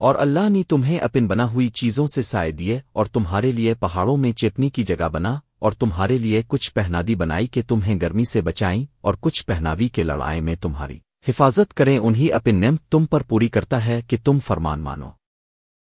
اور اللہ نے تمہیں اپن بنا ہوئی چیزوں سے سائے دیے اور تمہارے لیے پہاڑوں میں چپنی کی جگہ بنا اور تمہارے لیے کچھ پہنادی بنائی کہ تمہیں گرمی سے بچائیں اور کچھ پہناوی کے لڑائی میں تمہاری حفاظت کریں، انہی اپن نم تم پر پوری کرتا ہے کہ تم فرمان مانو۔